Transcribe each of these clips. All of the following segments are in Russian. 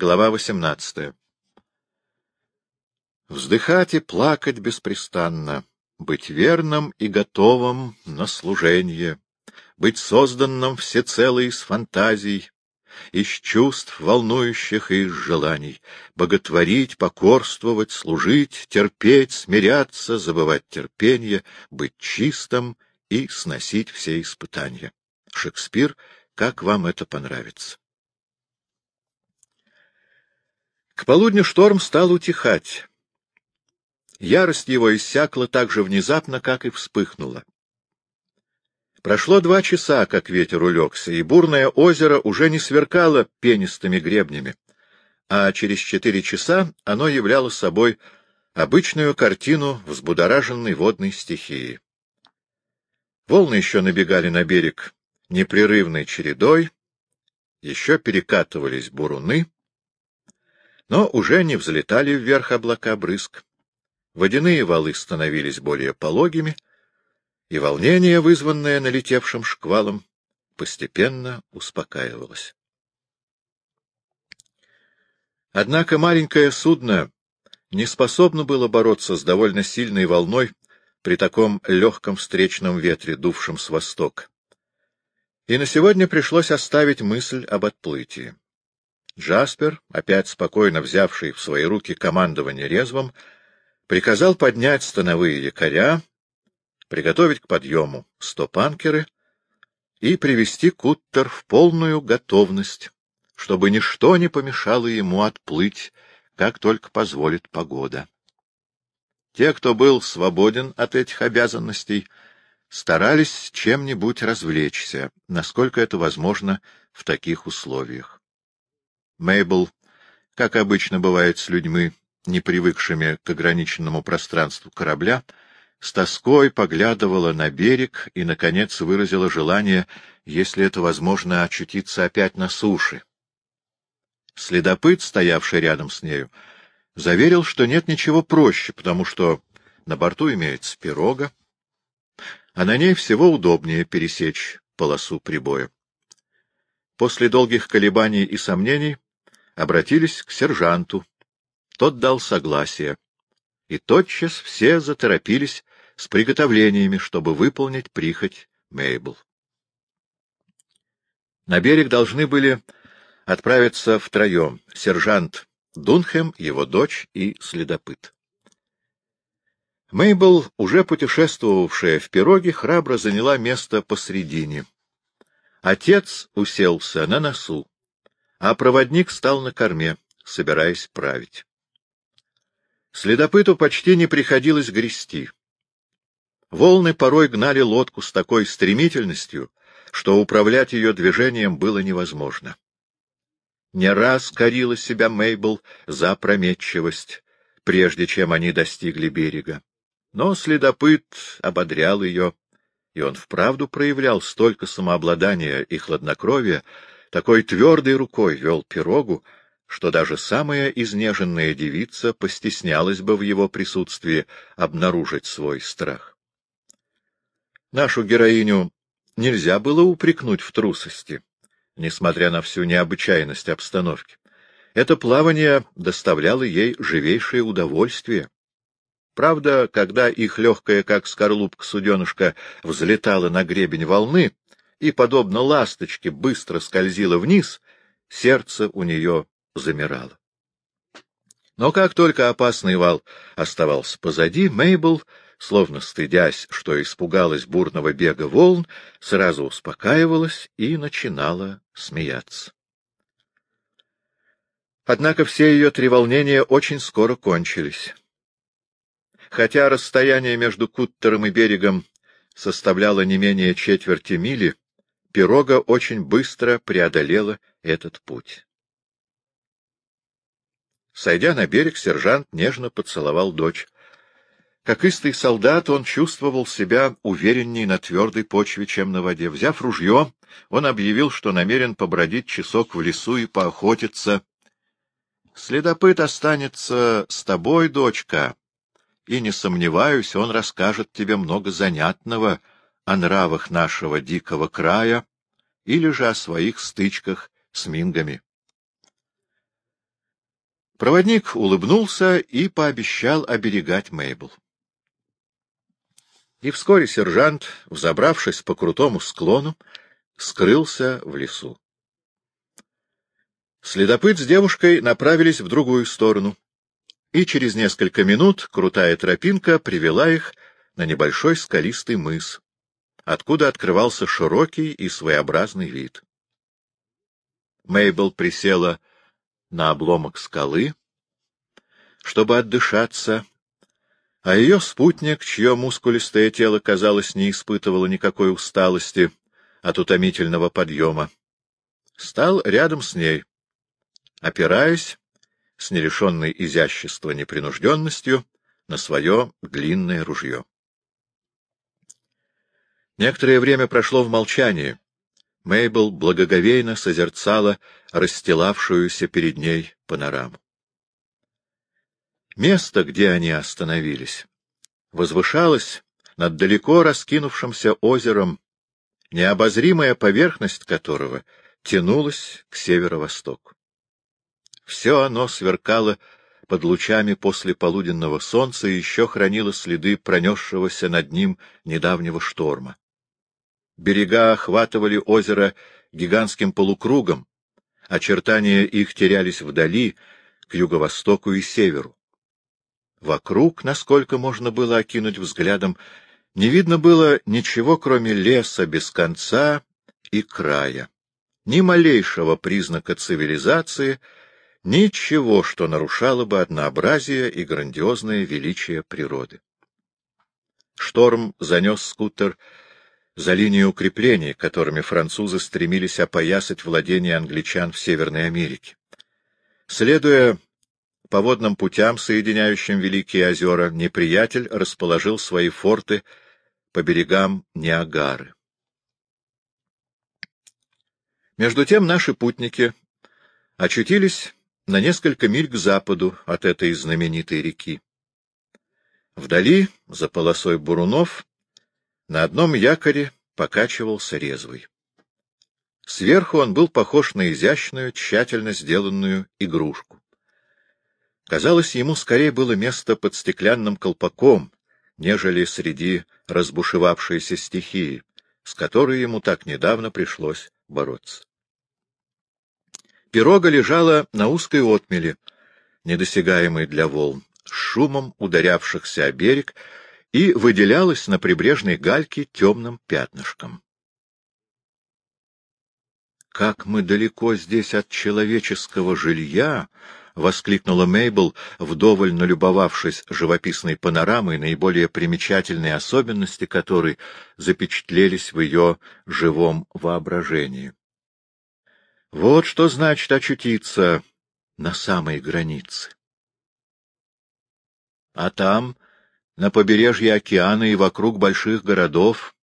Глава 18. Вздыхать и плакать беспрестанно, быть верным и готовым на служение, быть созданным всецело из фантазий, из чувств волнующих и из желаний, боготворить, покорствовать, служить, терпеть, смиряться, забывать терпение, быть чистым и сносить все испытания. Шекспир, как вам это понравится? К полудню шторм стал утихать. Ярость его иссякла так же внезапно, как и вспыхнула. Прошло два часа, как ветер улегся, и бурное озеро уже не сверкало пенистыми гребнями, а через четыре часа оно являло собой обычную картину взбудораженной водной стихии. Волны еще набегали на берег непрерывной чередой, еще перекатывались буруны, но уже не взлетали вверх облака брызг. Водяные валы становились более пологими, и волнение, вызванное налетевшим шквалом, постепенно успокаивалось. Однако маленькое судно не способно было бороться с довольно сильной волной при таком легком встречном ветре, дувшем с востока. И на сегодня пришлось оставить мысль об отплытии. Джаспер, опять спокойно взявший в свои руки командование резвом, приказал поднять становые якоря, приготовить к подъему стопанкеры и привести куттер в полную готовность, чтобы ничто не помешало ему отплыть, как только позволит погода. Те, кто был свободен от этих обязанностей, старались чем-нибудь развлечься, насколько это возможно в таких условиях. Мейбл, как обычно бывает с людьми, не привыкшими к ограниченному пространству корабля, с тоской поглядывала на берег и, наконец, выразила желание, если это возможно, очутиться опять на суше. Следопыт, стоявший рядом с нею, заверил, что нет ничего проще, потому что на борту имеется пирога, а на ней всего удобнее пересечь полосу прибоя. После долгих колебаний и сомнений обратились к сержанту. Тот дал согласие, и тотчас все заторопились с приготовлениями, чтобы выполнить прихоть Мейбл. На берег должны были отправиться втроем — сержант Дунхем, его дочь и следопыт. Мейбл, уже путешествовавшая в пироге, храбро заняла место посредине. Отец уселся на носу, а проводник стал на корме, собираясь править. Следопыту почти не приходилось грести. Волны порой гнали лодку с такой стремительностью, что управлять ее движением было невозможно. Не раз корила себя Мейбл за опрометчивость, прежде чем они достигли берега. Но следопыт ободрял ее, и он вправду проявлял столько самообладания и хладнокровия, такой твердой рукой вел пирогу, что даже самая изнеженная девица постеснялась бы в его присутствии обнаружить свой страх. Нашу героиню нельзя было упрекнуть в трусости, несмотря на всю необычайность обстановки. Это плавание доставляло ей живейшее удовольствие. Правда, когда их легкая, как скорлупка суденышка, взлетала на гребень волны и, подобно ласточке, быстро скользила вниз, сердце у нее замирало. Но как только опасный вал оставался позади, Мейбл словно стыдясь, что испугалась бурного бега волн, сразу успокаивалась и начинала смеяться. Однако все ее треволнения очень скоро кончились. Хотя расстояние между Куттером и берегом составляло не менее четверти мили, пирога очень быстро преодолела этот путь. Сойдя на берег, сержант нежно поцеловал дочь. Как истый солдат, он чувствовал себя уверенней на твердой почве, чем на воде. Взяв ружье, он объявил, что намерен побродить часок в лесу и поохотиться. — Следопыт останется с тобой, дочка, и, не сомневаюсь, он расскажет тебе много занятного о нравах нашего дикого края или же о своих стычках с мингами. Проводник улыбнулся и пообещал оберегать Мейбл. И вскоре сержант, взобравшись по крутому склону, скрылся в лесу. Следопыт с девушкой направились в другую сторону, и через несколько минут крутая тропинка привела их на небольшой скалистый мыс, откуда открывался широкий и своеобразный вид. Мейбл присела на обломок скалы, чтобы отдышаться, а ее спутник, чье мускулистое тело, казалось, не испытывало никакой усталости от утомительного подъема, стал рядом с ней, опираясь с нерешенной изящества непринужденностью на свое длинное ружье. Некоторое время прошло в молчании. Мейбл благоговейно созерцала расстилавшуюся перед ней панораму. Место, где они остановились, возвышалось над далеко раскинувшимся озером, необозримая поверхность которого тянулась к северо-востоку. Все оно сверкало под лучами после полуденного солнца и еще хранило следы пронесшегося над ним недавнего шторма. Берега охватывали озеро гигантским полукругом, очертания их терялись вдали, к юго-востоку и северу. Вокруг, насколько можно было окинуть взглядом, не видно было ничего, кроме леса без конца и края, ни малейшего признака цивилизации, ничего, что нарушало бы однообразие и грандиозное величие природы. Шторм занес скутер за линию укреплений, которыми французы стремились опоясать владения англичан в Северной Америке. Следуя по водным путям, соединяющим Великие озера, неприятель расположил свои форты по берегам Ниагары. Между тем наши путники очутились на несколько миль к западу от этой знаменитой реки. Вдали, за полосой бурунов, на одном якоре покачивался резвый. Сверху он был похож на изящную, тщательно сделанную игрушку. Казалось, ему скорее было место под стеклянным колпаком, нежели среди разбушевавшейся стихии, с которой ему так недавно пришлось бороться. Пирога лежала на узкой отмеле, недосягаемой для волн, шумом ударявшихся о берег, и выделялась на прибрежной гальке темным пятнышком. «Как мы далеко здесь от человеческого жилья!» — воскликнула Мейбл, вдоволь налюбовавшись живописной панорамой, наиболее примечательные особенности которой запечатлелись в ее живом воображении. Вот что значит очутиться на самой границе. А там, на побережье океана и вокруг больших городов,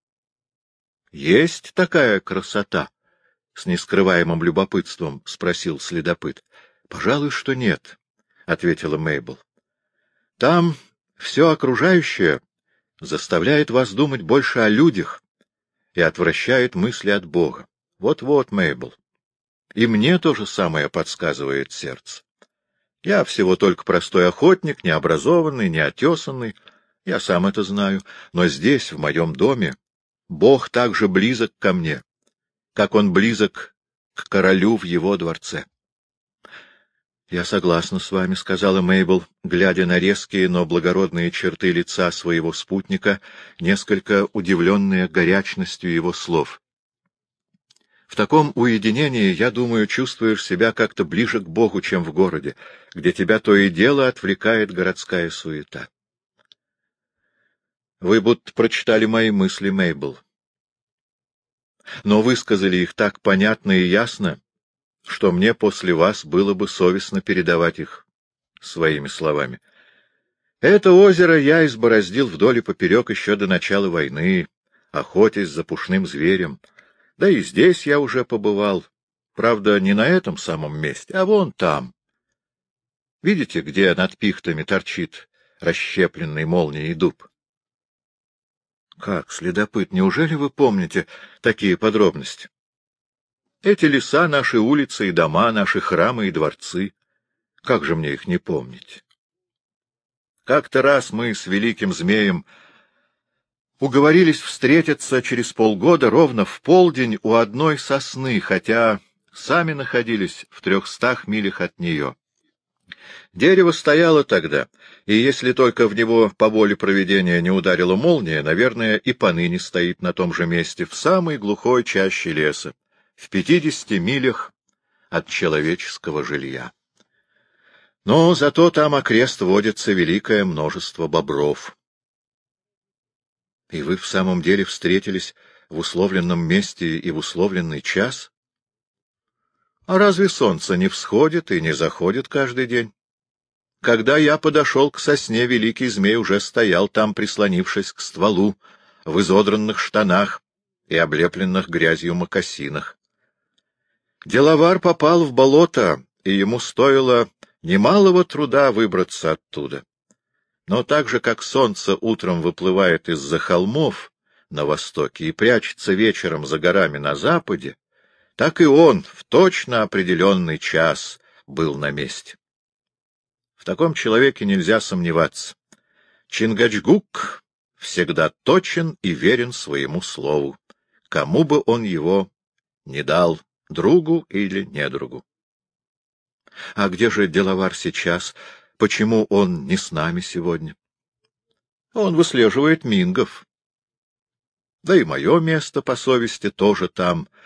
есть такая красота? — с нескрываемым любопытством спросил следопыт. — Пожалуй, что нет, — ответила Мейбл. — Там все окружающее заставляет вас думать больше о людях и отвращает мысли от Бога. Вот-вот, Мейбл. И мне то же самое подсказывает сердце. Я всего только простой охотник, необразованный, неотесанный, я сам это знаю, но здесь, в моем доме, Бог так же близок ко мне, как он близок к королю в его дворце. — Я согласна с вами, — сказала Мейбл, глядя на резкие, но благородные черты лица своего спутника, несколько удивленная горячностью его слов. — В таком уединении, я думаю, чувствуешь себя как-то ближе к Богу, чем в городе, где тебя то и дело отвлекает городская суета. — Вы будто прочитали мои мысли, Мейбл. Но высказали их так понятно и ясно, что мне после вас было бы совестно передавать их своими словами. Это озеро я избороздил вдоль и поперек еще до начала войны, охотясь за пушным зверем. Да и здесь я уже побывал. Правда, не на этом самом месте, а вон там. Видите, где над пихтами торчит расщепленный молнией дуб? — Как, следопыт, неужели вы помните такие подробности? Эти леса — наши улицы и дома, наши храмы и дворцы. Как же мне их не помнить? Как-то раз мы с великим змеем уговорились встретиться через полгода ровно в полдень у одной сосны, хотя сами находились в трехстах милях от нее. Дерево стояло тогда, и если только в него по воле проведения не ударила молния, наверное, и поныне стоит на том же месте, в самой глухой чаще леса, в пятидесяти милях от человеческого жилья. Но зато там окрест водится великое множество бобров. И вы в самом деле встретились в условленном месте и в условленный час? А разве солнце не всходит и не заходит каждый день? Когда я подошел к сосне, великий змей уже стоял там, прислонившись к стволу, в изодранных штанах и облепленных грязью мокасинах. Деловар попал в болото, и ему стоило немалого труда выбраться оттуда. Но так же, как солнце утром выплывает из-за холмов на востоке и прячется вечером за горами на западе, так и он в точно определенный час был на месте. В таком человеке нельзя сомневаться. Чингачгук всегда точен и верен своему слову, кому бы он его не дал, другу или недругу. А где же деловар сейчас? Почему он не с нами сегодня? Он выслеживает мингов. Да и мое место по совести тоже там —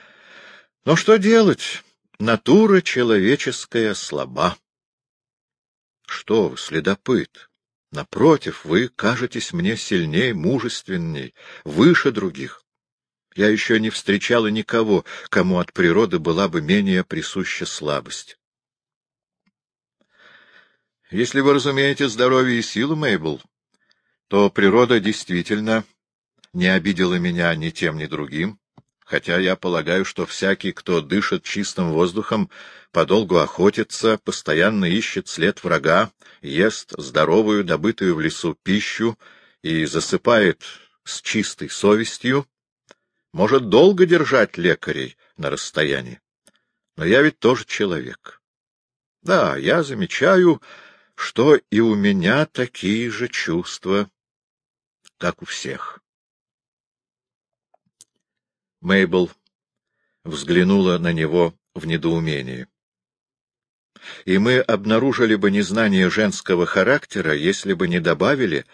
но что делать? Натура человеческая слаба. Что вы, следопыт? Напротив, вы кажетесь мне сильней, мужественней, выше других. Я еще не встречала никого, кому от природы была бы менее присуща слабость. Если вы разумеете здоровье и силу, Мейбл, то природа действительно не обидела меня ни тем, ни другим, хотя я полагаю, что всякий, кто дышит чистым воздухом, подолгу охотится, постоянно ищет след врага, ест здоровую, добытую в лесу пищу и засыпает с чистой совестью, может долго держать лекарей на расстоянии. Но я ведь тоже человек. Да, я замечаю, что и у меня такие же чувства, как у всех. Мейбл взглянула на него в недоумении. И мы обнаружили бы незнание женского характера, если бы не добавили,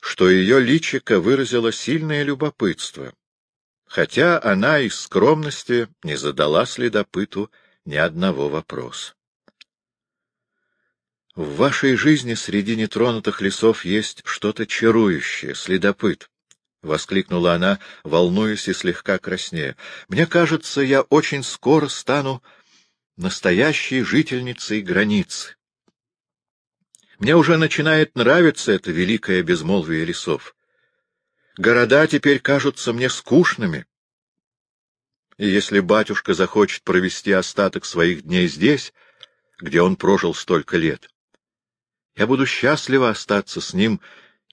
что ее личико выразило сильное любопытство, хотя она из скромности не задала следопыту ни одного вопроса. В вашей жизни среди нетронутых лесов есть что-то чарующее, следопыт. — воскликнула она, волнуясь и слегка краснея. — Мне кажется, я очень скоро стану настоящей жительницей границы. Мне уже начинает нравиться это великое безмолвие лесов. Города теперь кажутся мне скучными. И если батюшка захочет провести остаток своих дней здесь, где он прожил столько лет, я буду счастлива остаться с ним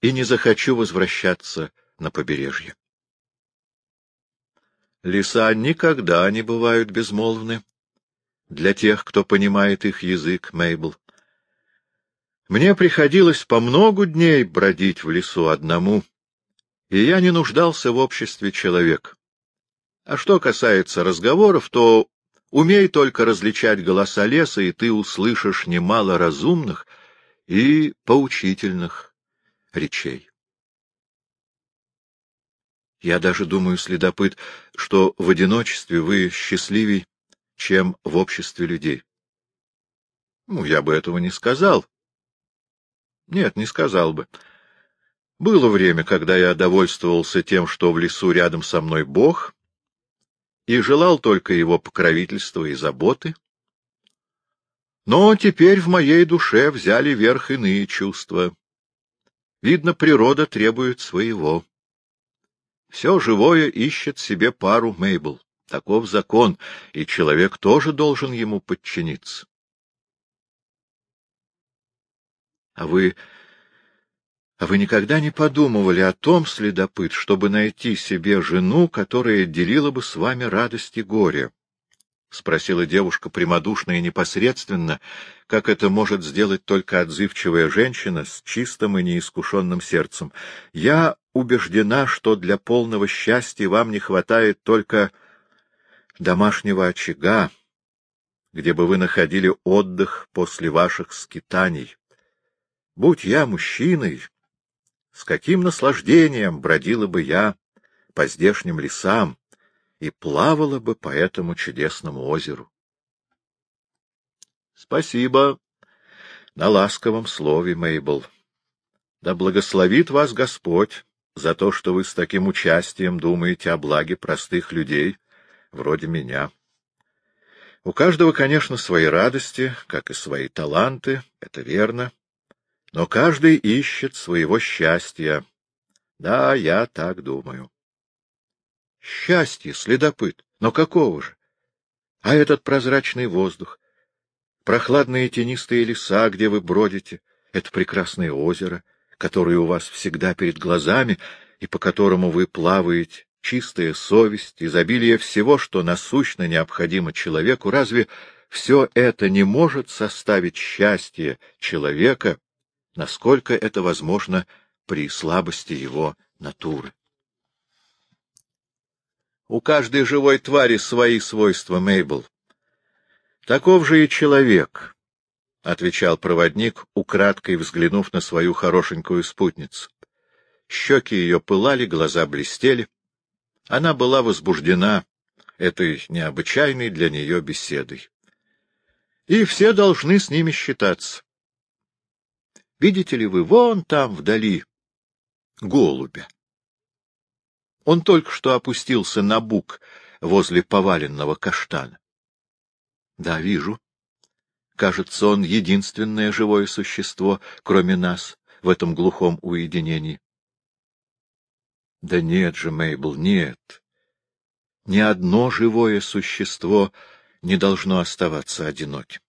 и не захочу возвращаться на побережье. Леса никогда не бывают безмолвны. Для тех, кто понимает их язык, Мейбл. Мне приходилось по много дней бродить в лесу одному, и я не нуждался в обществе человека. А что касается разговоров, то умей только различать голоса леса, и ты услышишь немало разумных и поучительных речей. Я даже думаю, следопыт, что в одиночестве вы счастливей, чем в обществе людей. Ну, я бы этого не сказал. Нет, не сказал бы. Было время, когда я довольствовался тем, что в лесу рядом со мной Бог, и желал только его покровительства и заботы. Но теперь в моей душе взяли верх иные чувства. Видно, природа требует своего. Все живое ищет себе пару, Мейбл. Таков закон, и человек тоже должен ему подчиниться. А вы... А вы никогда не подумывали о том, следопыт, чтобы найти себе жену, которая делила бы с вами радость и горе? — спросила девушка прямодушно и непосредственно, как это может сделать только отзывчивая женщина с чистым и неискушенным сердцем. — Я убеждена, что для полного счастья вам не хватает только домашнего очага, где бы вы находили отдых после ваших скитаний. Будь я мужчиной, с каким наслаждением бродила бы я по здешним лесам и плавала бы по этому чудесному озеру. Спасибо на ласковом слове, Мейбл. Да благословит вас Господь за то, что вы с таким участием думаете о благе простых людей, вроде меня. У каждого, конечно, свои радости, как и свои таланты, это верно. Но каждый ищет своего счастья. Да, я так думаю. Счастье, следопыт, но какого же? А этот прозрачный воздух, прохладные тенистые леса, где вы бродите, это прекрасное озеро, которое у вас всегда перед глазами и по которому вы плаваете, чистая совесть, изобилие всего, что насущно необходимо человеку, разве все это не может составить счастье человека, насколько это возможно при слабости его натуры. У каждой живой твари свои свойства, Мейбл. Таков же и человек, — отвечал проводник, украдкой взглянув на свою хорошенькую спутницу. Щеки ее пылали, глаза блестели. Она была возбуждена этой необычайной для нее беседой. И все должны с ними считаться. Видите ли вы, вон там, вдали, голубя. Он только что опустился на бук возле поваленного каштана. Да, вижу. Кажется, он единственное живое существо, кроме нас, в этом глухом уединении. Да нет же, Мейбл, нет. Ни одно живое существо не должно оставаться одиноким.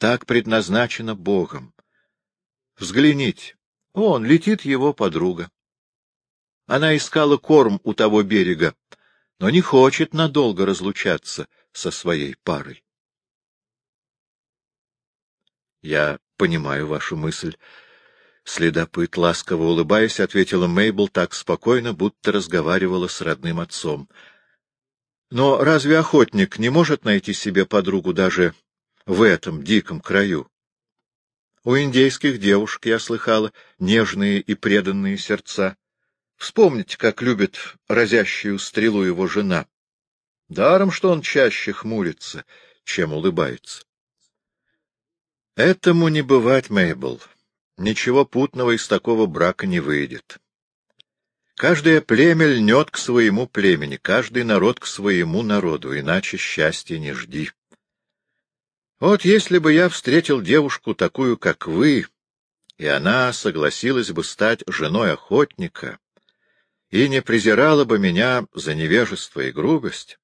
Так предназначено Богом. Взгляните, вон летит его подруга. Она искала корм у того берега, но не хочет надолго разлучаться со своей парой. Я понимаю вашу мысль. Следопыт, ласково улыбаясь, ответила Мейбл так спокойно, будто разговаривала с родным отцом. Но разве охотник не может найти себе подругу даже в этом диком краю? У индейских девушек, я слыхала, нежные и преданные сердца. Вспомните, как любит разящую стрелу его жена. Даром, что он чаще хмурится, чем улыбается. Этому не бывать, Мейбл. Ничего путного из такого брака не выйдет. Каждое племя льнет к своему племени, каждый народ к своему народу, иначе счастья не жди. Вот если бы я встретил девушку такую, как вы, и она согласилась бы стать женой охотника, и не презирала бы меня за невежество и грубость,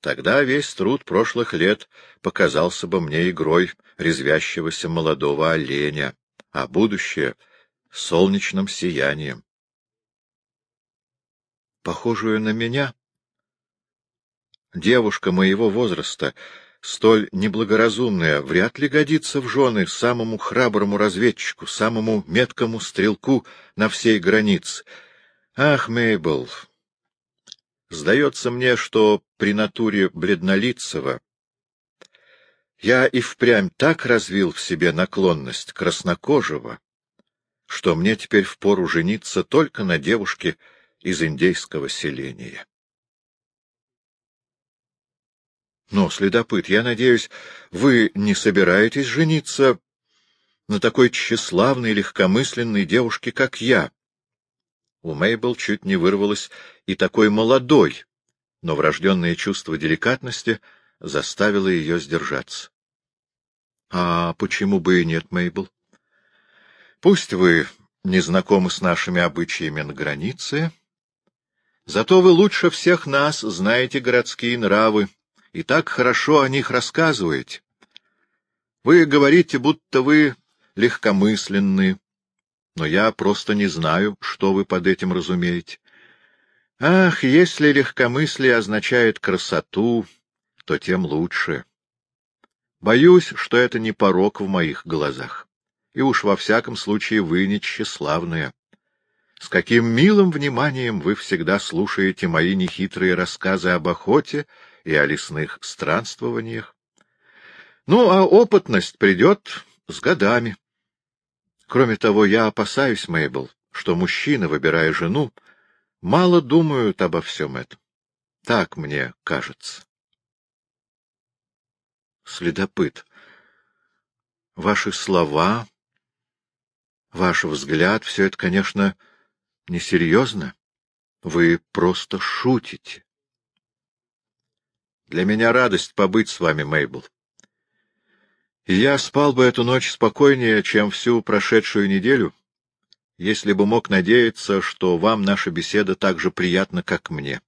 тогда весь труд прошлых лет показался бы мне игрой резвящегося молодого оленя, а будущее — солнечным сиянием. Похожую на меня? Девушка моего возраста — столь неблагоразумная, вряд ли годится в жены самому храброму разведчику, самому меткому стрелку на всей границе. Ах, Мейбл, сдается мне, что при натуре бледнолицего я и впрямь так развил в себе наклонность краснокожего, что мне теперь впору жениться только на девушке из индейского селения. Но, следопыт, я надеюсь, вы не собираетесь жениться на такой тщеславной, легкомысленной девушке, как я. У Мейбл чуть не вырвалось и такой молодой, но врожденное чувство деликатности заставило ее сдержаться. — А почему бы и нет, Мейбл? — Пусть вы не знакомы с нашими обычаями на границе, зато вы лучше всех нас знаете городские нравы, и так хорошо о них рассказываете. Вы говорите, будто вы легкомысленны, но я просто не знаю, что вы под этим разумеете. Ах, если легкомыслие означает красоту, то тем лучше. Боюсь, что это не порок в моих глазах. И уж во всяком случае вы не тщеславная. С каким милым вниманием вы всегда слушаете мои нехитрые рассказы об охоте и о лесных странствованиях. Ну, а опытность придет с годами. Кроме того, я опасаюсь, Мейбл, что мужчины, выбирая жену, мало думают обо всем этом. Так мне кажется. Следопыт. Ваши слова, ваш взгляд — все это, конечно, несерьезно. Вы просто шутите. Для меня радость побыть с вами, Мейбл. Я спал бы эту ночь спокойнее, чем всю прошедшую неделю, если бы мог надеяться, что вам наша беседа так же приятна, как мне.